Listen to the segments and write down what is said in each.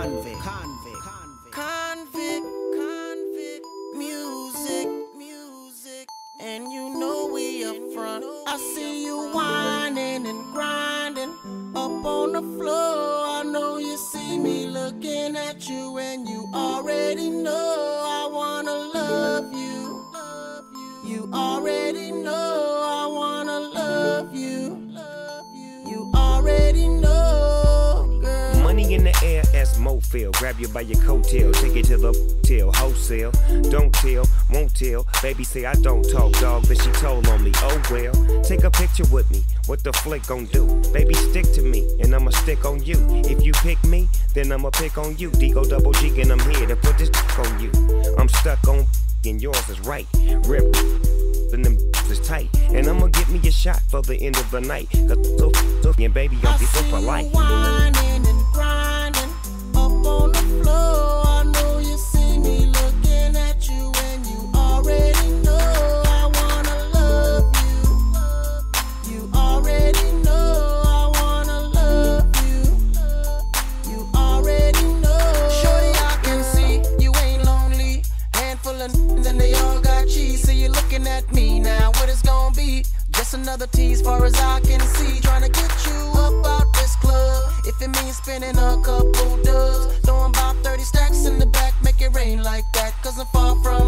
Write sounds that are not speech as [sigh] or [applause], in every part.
Konvict, Konvict, Konvict, Konvict, music, music, and you know we up front. I see you whining and grinding up on the floor. I know you see me looking at you, and you already know I wanna love you. You already know I wanna love. You as Mofil. Grab you by your coattail, take it to the till wholesale. Don't tell, won't tell. Baby say I don't talk, dog, but she told on me. Oh well, take a picture with me. What the flick gon' do? Baby, stick to me, and I'ma stick on you. If you pick me, then I'ma pick on you. Digo double G, and I'm here to put this on you. I'm stuck on and yours is right. Rip and them is tight. And I'ma get me a shot for the end of the night. Cause so, so and baby, I'll be so polite. Another tease, far as I can see. Trying to get you up out this club. If it means spending a couple dubs, rain like that. Cause I'm far from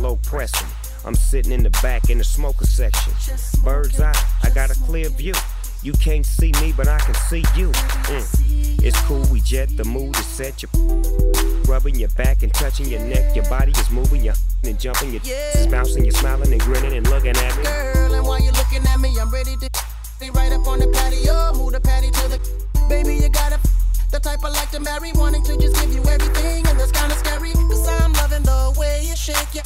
low pressing. I'm sitting in the back in the smoker section. Bird's eye, I got a clear view. You can't see me, but I can see you. Mm. It's cool, we jet, the mood is set. You're rubbing your back and touching your neck. Your body is moving, you're [laughs] and jumping, your is bouncing, you're smiling and grinning and looking at me. girl, and while you're looking at me, I'm ready to be right up on the patio. Move the patty to the [laughs] baby, you got it. The type I like to marry, wanting to just give you everything, and that's kinda scary. Cause I'm loving the way you shake your